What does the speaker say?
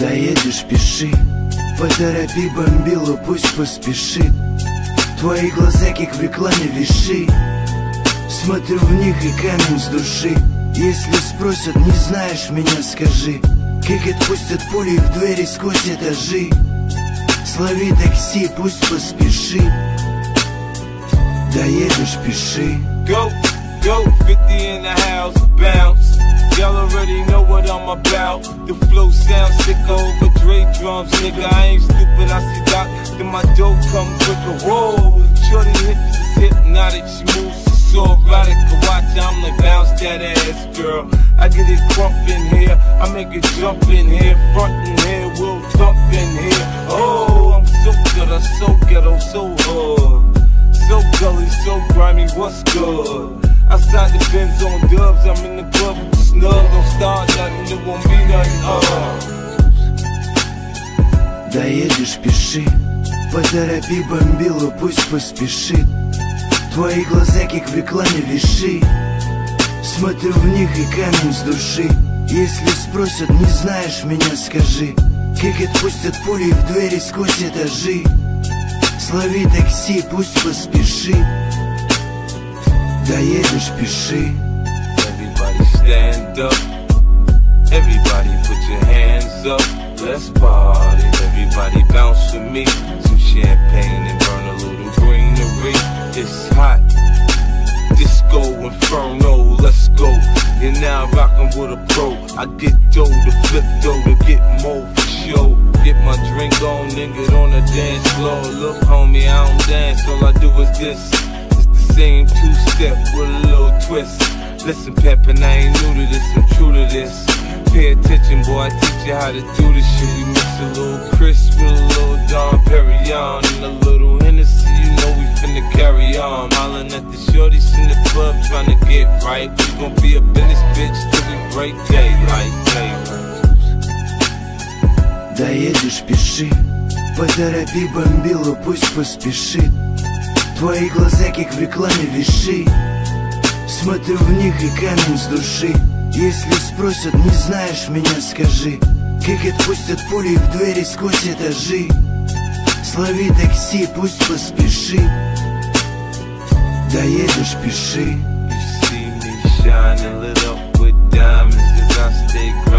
Доедешь, пиши. Поторопи бомбилу, пусть поспешит Твои глаза, как в рекламе, виши. Смотрю в них и камень с души. Если спросят, не знаешь меня, скажи. Как отпустят пули в двери сквозь этажи. Слови такси, пусть поспешит Доедешь, пиши. Go, go, 50 in the house, about. The flow sounds sick over Dre drums, nigga. I ain't stupid, I see Doc. Then my dough come quicker. Whoa, shorty hips is hypnotic. She moves so erotic. Watch, I'm like bounce that ass, girl. I get it crunk in here, I make it jump in here, front in here, we'll thump in here. Oh, I'm so good, I'm so ghetto, so hard. So gully, so grimy, what's good? Outside the Benz on dubs, I'm in the club with the snub. Don't start nothing, it won't be nothing. Uh. Доедешь, пиши Поторопи бомбилу, пусть поспешит. Твои глаза, как в рекламе, виши Смотрю в них и камень с души. Если спросят, не знаешь меня, скажи. Как отпустят пули в двери сквозь этажи. Слови такси, пусть поспешит Доедешь, пиши Everybody stand up. Everybody put your hands up. Let's party. Everybody bounce with me. Some champagne and burn a little greenery. It's hot. Disco Inferno, let's go. You're now rocking with a pro. I get dough to flip dough to get more for show. Get my drink on, nigga, on the dance floor. Look, homie, I don't dance, all I do is this. two step with a little twist. Listen, Peppin', I ain't new to this, I'm true to this. Pay attention, boy, I teach you how to do this shit. We mix a little crisp with a little Dom Perignon and a little Hennessy. You know we finna carry on. Smiling at the shorties in the club, trying to get right. We gon' be up in this bitch till we break daylight, daylight. Доедешь, пиши, поторопи бомбилу, пусть поспешит. Твои глаза, как в рекламе, виши. Смотрю в них и камень с души. Если спросят, не знаешь меня, скажи Как отпустят пули в двери сквозь этажи. Слови такси, пусть поспеши. Доедешь, пиши. You see me shining lit up with diamonds Cause I stay